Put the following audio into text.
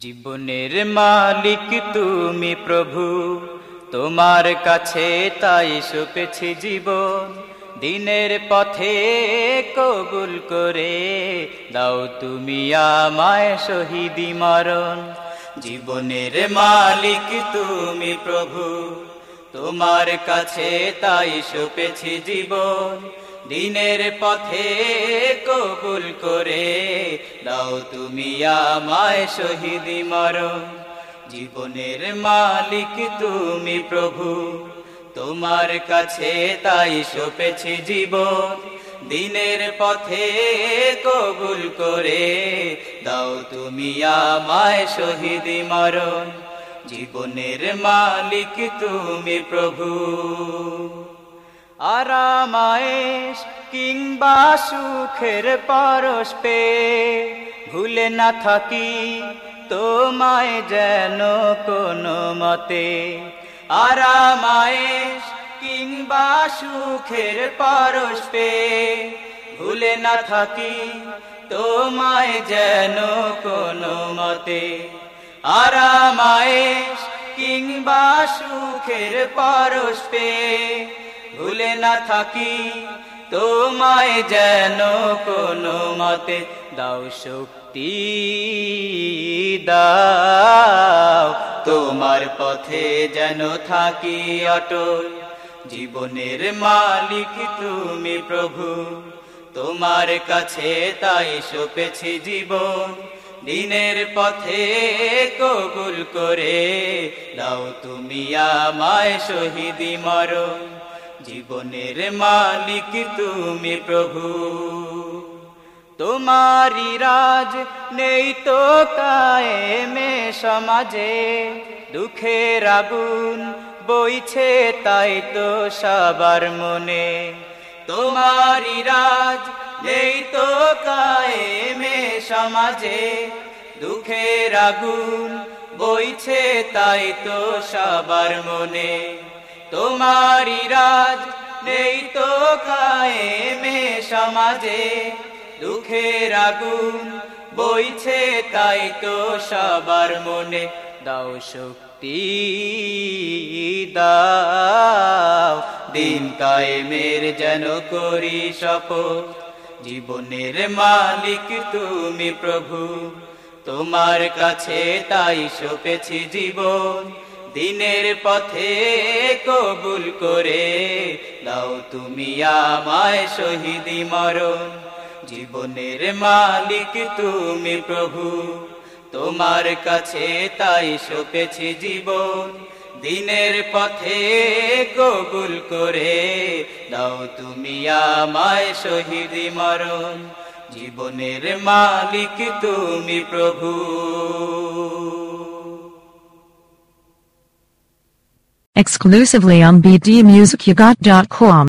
জীবনের মালিক তুমি প্রভু। তোমার কাছে তাই সুপেছি জীবন। দিনের পথে কবুল করে দাও তুমি আমায় শহীদি মরণ। জীবনের মালিক তুমি প্রভু। তোমার কাছে তাই সুপেছি জীবন। দিনের পথে কবুল করে দাও তুমি আমায় শহীদি মরণ। জীবনের মালিক তুমি প্রভু, তোমার কাছে তাই সপেছি জীবন। দিনের পথে কবুল করে দাও তুমি আমায় শহীদি মরণ। জীবনের মালিক তুমি প্রভু। আরামায়েশ কিংবা সুখের পরশ পে, ভুলে না থাকি তোমায় যেন কোনো মতে। আরামায়েশ কিংবা সুখের পরশ পে, ভুলে না থাকি তোমায় যেন কোনো মতে। আরামায়েশ কিংবা সুখের পরশ পে ভুলে না থাকি, তোমায় যেন কোনো মতে দাও শক্তি, দাও। তোমার পথে যেন থাকি অটল, জীবনের মালিক তুমি প্রভু। তোমার কাছে তাই সপেছি জীবন, দিনের পথে কবুল করে দাও তুমি আমায় শহীদি মরণ। জীবনের মালিক তুমি প্রভু। তোমারি রাজ নেই তো কায়েমে সমাজে। দুঃখের আগুন বইছে তাই তো সবার মনে। তোমারি রাজ নেই তো কায়েমে সমাজে। দুঃখের আগুন বইছে তাই তো সবার মনে। তোমারি রাজ নেই তো কায়েমে সমাজে, দুঃখের আগুন বইছে তাই তো সবার মনে। দাও শক্তি, দাও দিন কায়েমের যেন করি শপথ। জীবনের মালিক তুমি প্রভু, তোমার কাছে তাই সপেছি জীবন। দিনের পথে কবুল করে দাও তুমি আমায় শহীদি মরণ। জীবনের মালিক তুমি প্রভু, তোমার কাছে তাই সপেছি জীবন। দিনের পথে কবুল করে দাও তুমি আমায় শহীদি মরণ। জীবনের মালিক তুমি প্রভু। Exclusively on bdmusicyugot.com